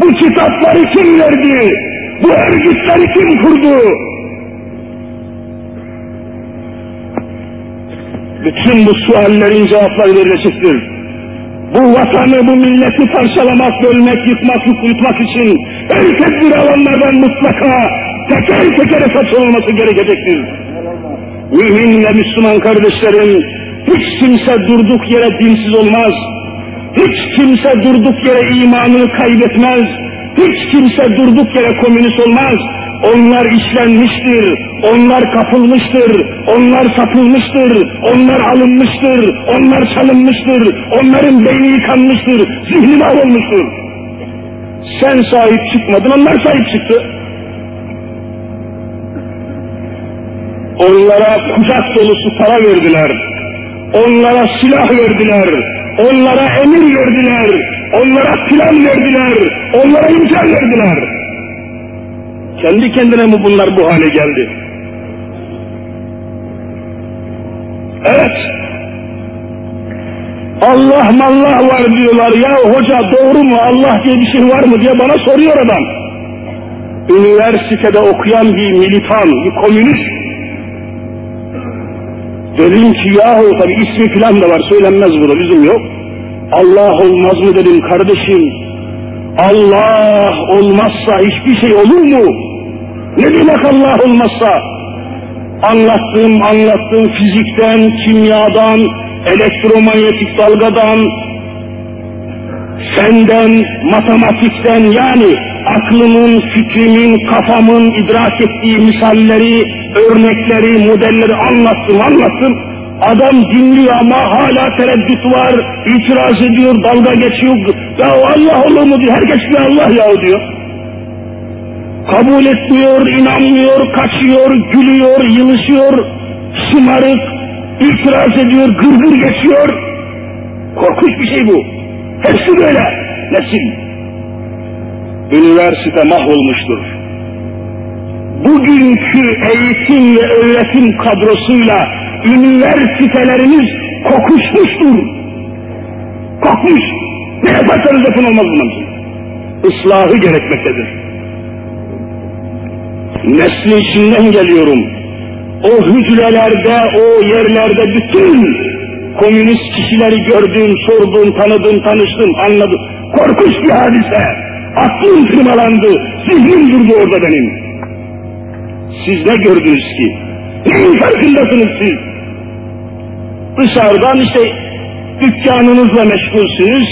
Bu kitapları kim verdi? Bu örgütleri kim kurdu? Bütün bu suallerin cevapları verilecektir. Bu vatanı, bu milleti parçalamak, bölmek, yıkmak, yıkmak için el tedbir alanlardan mutlaka teker teker esas olması gerekecektir. Mümin ve Müslüman kardeşlerim, hiç kimse durduk yere dinsiz olmaz. Hiç kimse durduk yere imanını kaybetmez. Hiç kimse durduk yere komünist olmaz. Onlar işlenmiştir, onlar kapılmıştır, onlar satılmıştır, onlar alınmıştır, onlar çalınmıştır, onların beyni yıkanmıştır, zihni mahvolmuştur. Sen sahip çıkmadın, onlar sahip çıktı. Onlara kucak dolusu para verdiler, onlara silah verdiler, onlara emir verdiler, onlara plan verdiler, onlara imkan verdiler. Kendi kendine mi bunlar bu hale geldi? Evet. Allah mallah var diyorlar. Ya hoca doğru mu? Allah diye bir şey var mı diye bana soruyor adam. Üniversitede okuyan bir militan, bir komünist. Dedim ki yahu tabi ismi filan da var söylenmez burada bizim yok. Allah olmaz mı dedim kardeşim. Allah olmazsa hiçbir şey olur mu? Ne demek Allah olmazsa? Anlattığım anlattığım fizikten, kimyadan, elektromanyetik dalgadan, senden, matematikten yani aklımın, fikrimin, kafamın idrak ettiği misalleri, örnekleri, modelleri anlattım, anlattım. Adam dinliyor ama hala tereddüt var, itiraz ediyor, dalga geçiyor. Ya Allah olur mu diyor, herkes bir Allah ya diyor. Kabul etmiyor, inanmıyor, kaçıyor, gülüyor, yılışıyor, şımarık, itiraz ediyor, gırgır geçiyor. Korkunç bir şey bu. Hepsi böyle. Nesil. Üniversite mahvolmuştur. Bugünkü eğitim ve öğretim kadrosuyla üniversitelerimiz kokuşmuştur. Kokmuş. Ne yaparsanız yapın olmaz bunun. Islahı gerekmektedir. Nesli içinden geliyorum. O hücrelerde, o yerlerde bütün komünist kişileri gördüm, sordum, tanıdım, tanıştım, anladım. Korkunç bir hadise. Aklım tırmalandı, zihnim durdu orada benim. Siz ne gördünüz ki? Neyin farkındasınız siz? Dışarıdan işte dükkanınızla meşgulsünüz,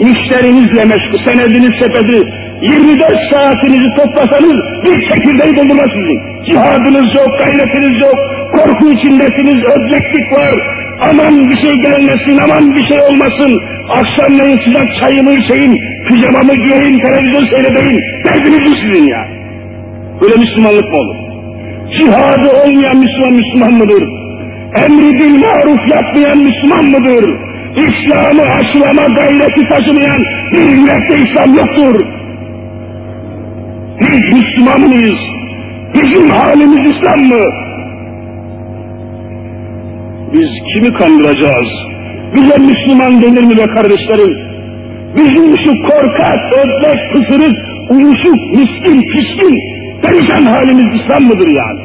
müşterinizle meşgul, senediniz sepeti, 24 saatinizi toplasanız bir çekirdeği doldurmaz sizin. Cihadınız yok, gayretiniz yok, korku içindesiniz, özleklik var, Aman bir şey gelmesin, aman bir şey olmasın. Akşamleyin sıcak çayımı içeyim, pijamamı giyeyim, televizyon seyredeyim. Derdiniz bu sizin ya. Böyle Müslümanlık mı olur? Cihadı olmayan Müslüman Müslüman mıdır? Emri bil maruf yapmayan Müslüman mıdır? İslam'ı aşılama gayreti taşımayan bir yürekte İslam yoktur. Müslüman mıyız? Bizim halimiz İslam mı? Biz kimi kandıracağız? Bize Müslüman denir mi be kardeşlerim? Bizim şu korkak, ödlek, pısırık, uyuşuk, miskin, piskin, perişan halimiz İslam mıdır yani?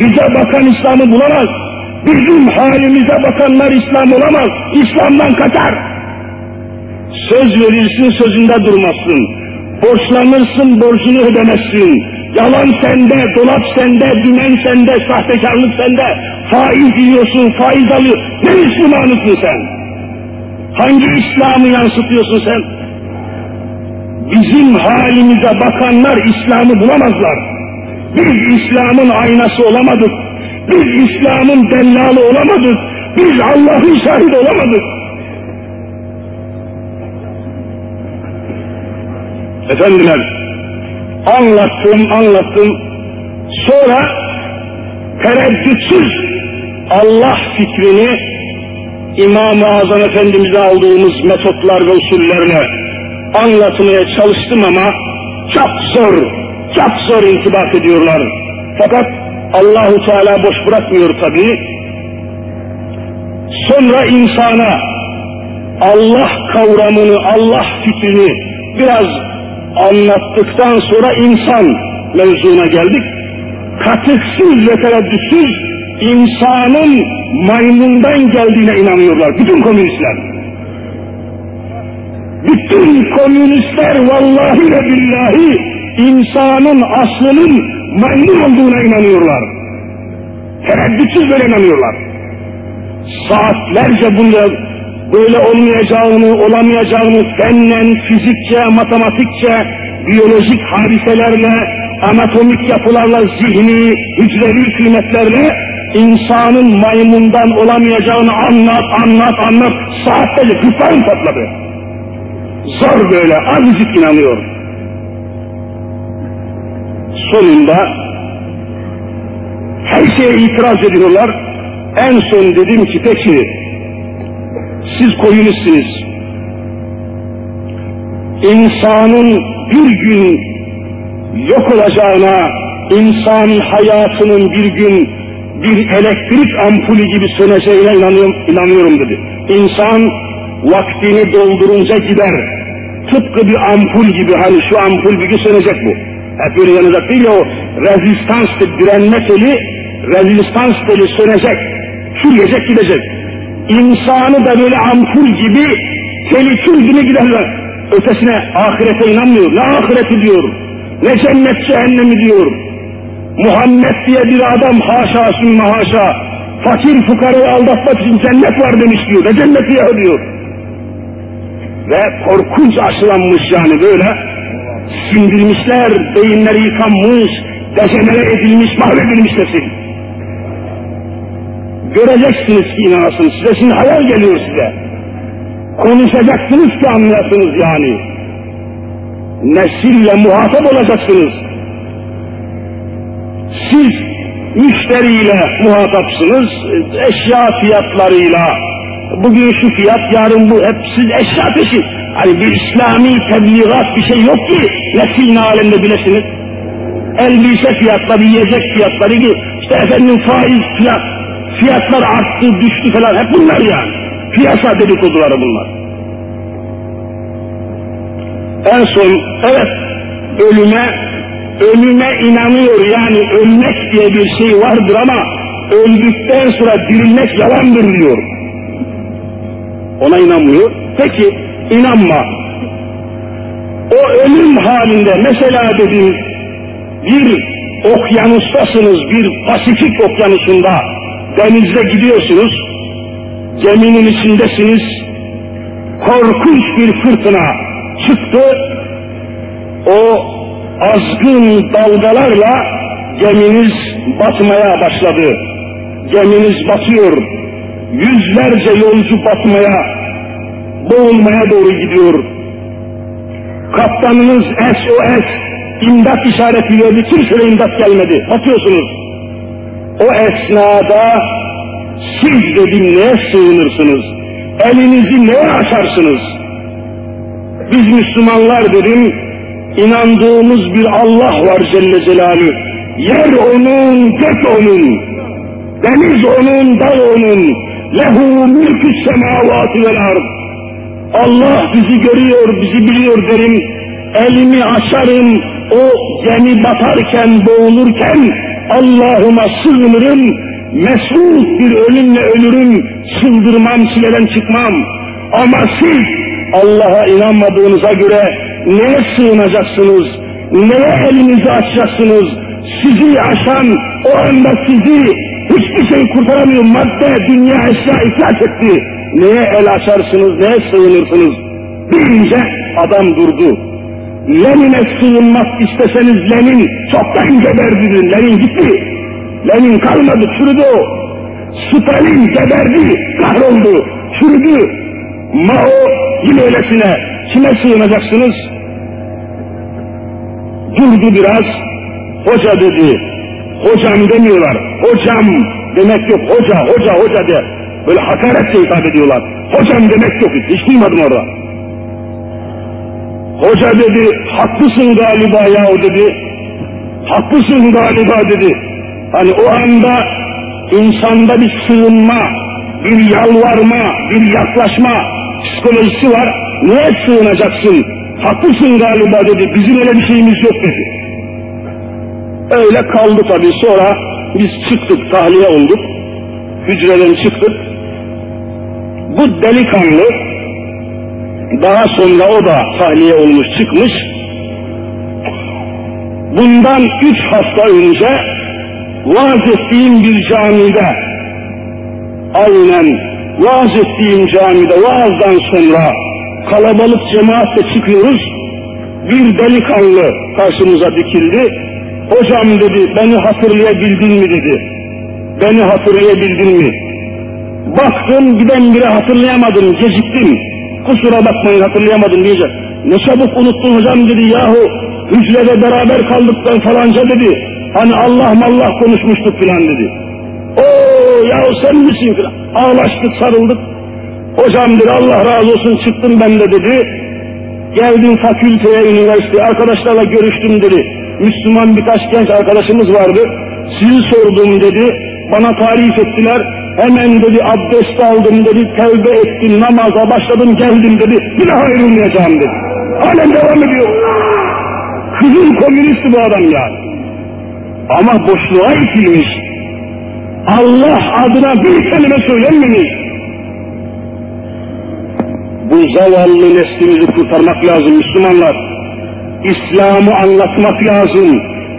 Bize bakan İslam'ı bulamaz. Bizim halimize bakanlar İslam olamaz. İslam'dan kaçar. Söz verirsin sözünde durmazsın. Borçlanırsın borcunu ödemezsin. Yalan sende, dolap sende, dümen sende, sahtekarlık sende. Faiz yiyorsun, faiz alıyor. Ne Müslümanısın sen? Hangi İslam'ı yansıtıyorsun sen? Bizim halimize bakanlar İslam'ı bulamazlar. Biz İslam'ın aynası olamadık. Biz İslam'ın dellalı olamadık. Biz Allah'ın şahidi olamadık. Efendiler, anlattım, anlattım. Sonra tereddütsüz Allah fikrini İmam-ı Azam Efendimiz'e aldığımız metotlar ve usullerle anlatmaya çalıştım ama çok zor, çok zor intibak ediyorlar. Fakat Allahu Teala boş bırakmıyor tabi. Sonra insana Allah kavramını, Allah fikrini biraz anlattıktan sonra insan mevzuna geldik. Katıksız ve tereddütsüz insanın maymundan geldiğine inanıyorlar. Bütün komünistler. Bütün komünistler vallahi ve billahi insanın aslının maymun olduğuna inanıyorlar. Tereddütsüz böyle inanıyorlar. Saatlerce bunu böyle olmayacağını, olamayacağını fennen, fizikçe, matematikçe, biyolojik hadiselerle, anatomik yapılarla, zihni, hücrevi kıymetlerle insanın maymundan olamayacağını anlat, anlat, anlat. Saatlerce gırtlağım patladı. Zor böyle, azıcık inanıyor. Sonunda her şeye itiraz ediyorlar. En son dedim ki peki siz komünistsiniz. İnsanın bir gün yok olacağına, insan hayatının bir gün bir elektrik ampulü gibi söneceğine inanıyorum, inanıyorum dedi. İnsan vaktini doldurunca gider. Tıpkı bir ampul gibi hani şu ampul bir gün sönecek bu. Hep böyle yanacak değil ya o rezistans direnme teli, rezistans teli sönecek, çürüyecek gidecek. İnsanı da böyle ampul gibi teli çürgüne giderler. Ötesine ahirete inanmıyor. Ne ahireti diyor, ne cennet cehennemi diyor. Muhammed diye bir adam haşa sümme haşa fakir fukarayı aldatmak için cennet var demiş diyor. Ne cenneti ya diyor. Ve korkunç aşılanmış yani böyle sindirmişler, beyinleri yıkanmış, dejenere edilmiş, mahvedilmiş nesil. Göreceksiniz ki inanasınız. Size şimdi hayal geliyor size. Konuşacaksınız ki anlayasınız yani. Nesille muhatap olacaksınız. Siz müşteriyle muhatapsınız, eşya fiyatlarıyla, bugün şu fiyat, yarın bu, hep siz eşya peşi. Hani bir İslami tebliğat bir şey yok ki nesil alemde bilesiniz. Elbise fiyatları, yiyecek fiyatları gibi, işte efendim faiz fiyat, fiyatlar arttı, düştü falan, hep bunlar yani. Piyasa dedikoduları bunlar. En son, evet, ölüme ölüme inanıyor yani ölmek diye bir şey vardır ama öldükten sonra dirilmek yalandır diyor. Ona inanmıyor. Peki inanma. O ölüm halinde mesela dedim bir okyanustasınız, bir Pasifik okyanusunda denizde gidiyorsunuz, geminin içindesiniz, korkunç bir fırtına çıktı, o azgın dalgalarla geminiz batmaya başladı. Geminiz batıyor. yüzlerce yolcu batmaya, boğulmaya doğru gidiyor. Kaptanınız SOS imdat işareti verdi, kimseye imdat gelmedi. Atıyorsunuz. O esnada siz dedim neye sığınırsınız? Elinizi neye açarsınız? Biz Müslümanlar dedim, inandığımız bir Allah var Celle Celaluhu. Yer onun, gök onun, deniz onun, dağ onun, lehu mülkü semavati vel ard. Allah bizi görüyor, bizi biliyor derim. Elimi açarım, o gemi batarken, boğulurken Allah'ıma sığınırım, mesut bir ölümle ölürüm, çıldırmam, çileden çıkmam. Ama siz Allah'a inanmadığınıza göre neye sığınacaksınız, neye elinizi açacaksınız, sizi aşan, o anda sizi hiçbir şey kurtaramıyor, madde, dünya, eşya iflas etti. Neye el açarsınız, neye sığınırsınız? Deyince adam durdu. Lenin'e sığınmak isteseniz Lenin çoktan geberdi. Lenin gitti. Lenin kalmadı, çürüdü o. Stalin geberdi, kahroldu, çürüdü. Mao yine öylesine. Kime sığınacaksınız? Durdu biraz. Hoca dedi. Hocam demiyorlar. Hocam demek yok. Hoca, hoca, hoca de. Böyle hakaretle hitap ediyorlar. Hocam demek yok. Hiç duymadım orada. Hoca dedi, haklısın galiba yahu dedi. Haklısın galiba dedi. Hani o anda insanda bir sığınma, bir yalvarma, bir yaklaşma psikolojisi var. Neye sığınacaksın? Haklısın galiba dedi. Bizim öyle bir şeyimiz yok dedi. Öyle kaldı tabii. Sonra biz çıktık, tahliye olduk. Hücreden çıktık. Bu delikanlı daha sonra o da tahliye olmuş çıkmış. Bundan üç hafta önce vaaz ettiğim bir camide aynen vaaz ettiğim camide vaazdan sonra kalabalık cemaatle çıkıyoruz. Bir delikanlı karşımıza dikildi. Hocam dedi beni hatırlayabildin mi dedi. Beni hatırlayabildin mi? Baktım birdenbire hatırlayamadım, geciktim. Kusura bakmayın hatırlayamadım diyecek. Ne çabuk unuttun hocam dedi yahu hücrede beraber kaldıktan falanca dedi. Hani Allah mallah konuşmuştuk filan dedi. Oo yahu sen misin filan. Ağlaştık sarıldık. Hocam dedi Allah razı olsun çıktım ben de dedi. Geldim fakülteye, üniversiteye arkadaşlarla görüştüm dedi. Müslüman birkaç genç arkadaşımız vardı. Sizi sordum dedi. Bana tarif ettiler. Hemen dedi abdest aldım dedi, tevbe ettim, namaza başladım, geldim dedi, bir daha ayrılmayacağım dedi. Halen devam ediyor. Kızıl komünisti bu adam yani. Ama boşluğa itilmiş. Allah adına bir kelime söylenmemiş. Bu zavallı neslimizi kurtarmak lazım Müslümanlar. İslam'ı anlatmak lazım.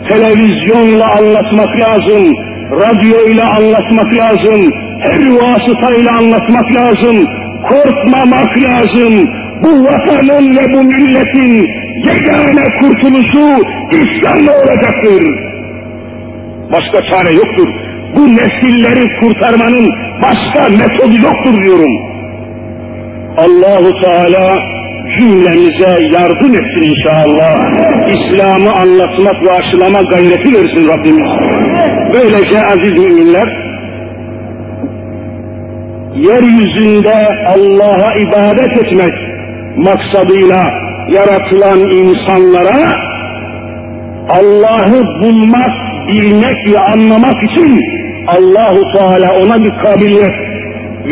Televizyonla anlatmak lazım. Radyoyla anlatmak lazım. Her vasıtayla anlatmak lazım. Korkmamak lazım. Bu vatanın ve bu milletin yegane kurtuluşu İslam'la olacaktır. Başka çare yoktur. Bu nesilleri kurtarmanın başka metodu yoktur diyorum. Allahu Teala cümlemize yardım etsin inşallah. İslam'ı anlatmak ve aşılama gayreti versin Rabbimiz. Böylece aziz müminler, yeryüzünde Allah'a ibadet etmek maksadıyla yaratılan insanlara Allah'ı bulmak, bilmek ve anlamak için Allahu Teala ona bir kabiliyet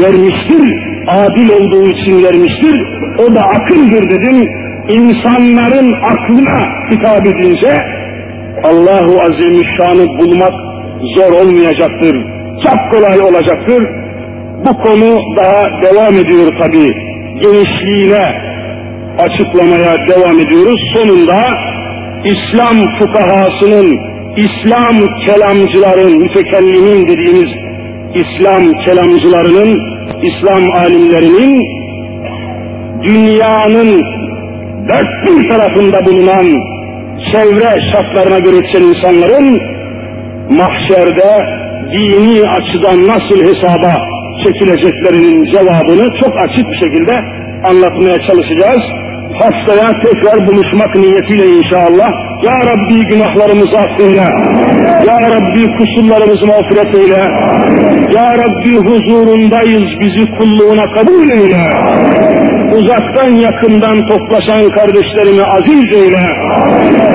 vermiştir. Adil olduğu için vermiştir. O da akıldır dedim. İnsanların aklına hitap edince Allahu Azimüşşan'ı bulmak zor olmayacaktır. Çok kolay olacaktır. Bu konu daha devam ediyor tabi. Genişliğine açıklamaya devam ediyoruz. Sonunda İslam fukahasının, İslam kelamcıların, mütekellimin dediğimiz İslam kelamcılarının, İslam alimlerinin dünyanın dört bir tarafında bulunan çevre şartlarına göre insanların mahşerde dini açıdan nasıl hesaba çekileceklerinin cevabını çok açık bir şekilde anlatmaya çalışacağız. Haftaya tekrar buluşmak niyetiyle inşallah. Ya Rabbi günahlarımızı affeyle. Ya Rabbi kusurlarımızı mağfiret eyle. Ya Rabbi huzurundayız bizi kulluğuna kabul eyle. Uzaktan yakından toplaşan kardeşlerimi aziz eyle.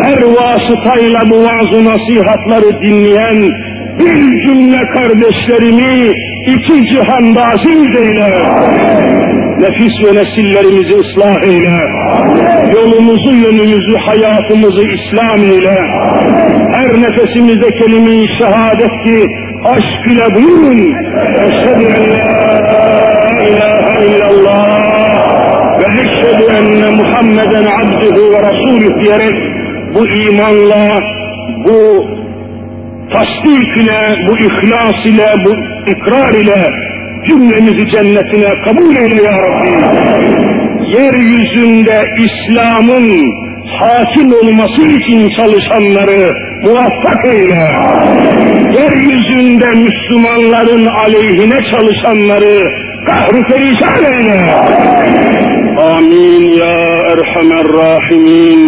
Her vasıtayla bu vaaz nasihatları dinleyen bir cümle kardeşlerimi iki cihanda aziz eyle. Nefis ve nesillerimizi ıslah eyle. Yolumuzu, yönümüzü, hayatımızı İslam eyle. Her nefesimizde kelime-i şehadetti. Aşk ile buyurun. Eşhedü en la ilahe illallah eşhedü enne Muhammeden abduhu ve rasulü diyerek bu imanla, bu tasdik ile, bu ihlas ile, bu ikrar ile cümlemizi cennetine kabul eyle ya Rabbi. Yeryüzünde İslam'ın hakim olması için çalışanları muvaffak eyle. Yeryüzünde Müslümanların aleyhine çalışanları kahru perişan eyle. Amin ya Erhamer Rahimin.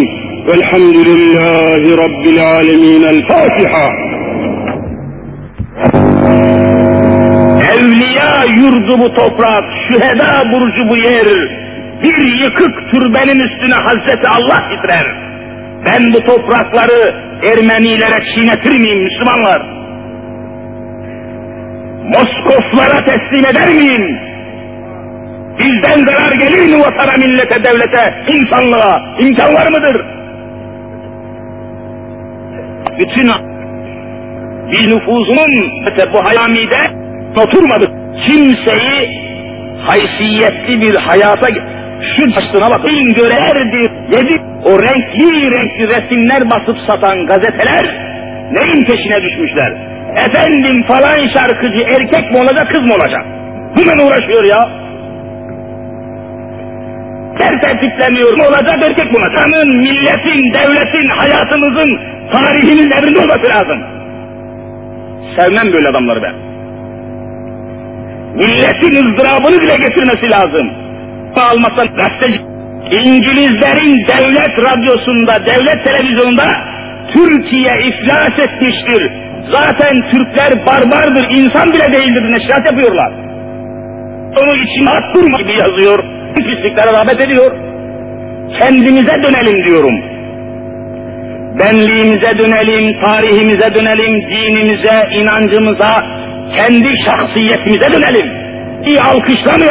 Velhamdülillahi Rabbil Alemin. El Fatiha. Evliya yurdu bu toprak, şüheda burcu bu yer. Bir yıkık türbenin üstüne Hazreti Allah titrer. Ben bu toprakları Ermenilere çiğnetir miyim Müslümanlar? Moskoflara teslim eder miyim? Bizden zarar gelir mi vatana, millete, devlete, insanlığa? İmkan var mıdır? Bütün bir nüfuzunun bu hayamide oturmadık. Kimseyi haysiyetli bir hayata şu açtığına bakın görerdir. Yedi o renkli renkli resimler basıp satan gazeteler neyin peşine düşmüşler? Efendim falan şarkıcı erkek mi olacak kız mı olacak? Bununla uğraşıyor ya. Her tertipleniyor. Ne olacak erkek olacak? Canın, milletin, devletin, hayatımızın, tarihinin emrinde olması lazım. Sevmem böyle adamları ben. Milletin ızdırabını dile getirmesi lazım. Almazsan gazeteci, İngilizlerin devlet radyosunda, devlet televizyonunda Türkiye iflas etmiştir. Zaten Türkler barbardır, insan bile değildir neşrat yapıyorlar. Onu içine attırma gibi yazıyor. Pisliklere rağbet ediyor. Kendimize dönelim diyorum. Benliğimize dönelim, tarihimize dönelim, dinimize, inancımıza, kendi şahsiyetimize dönelim. İyi alkışlamayalım.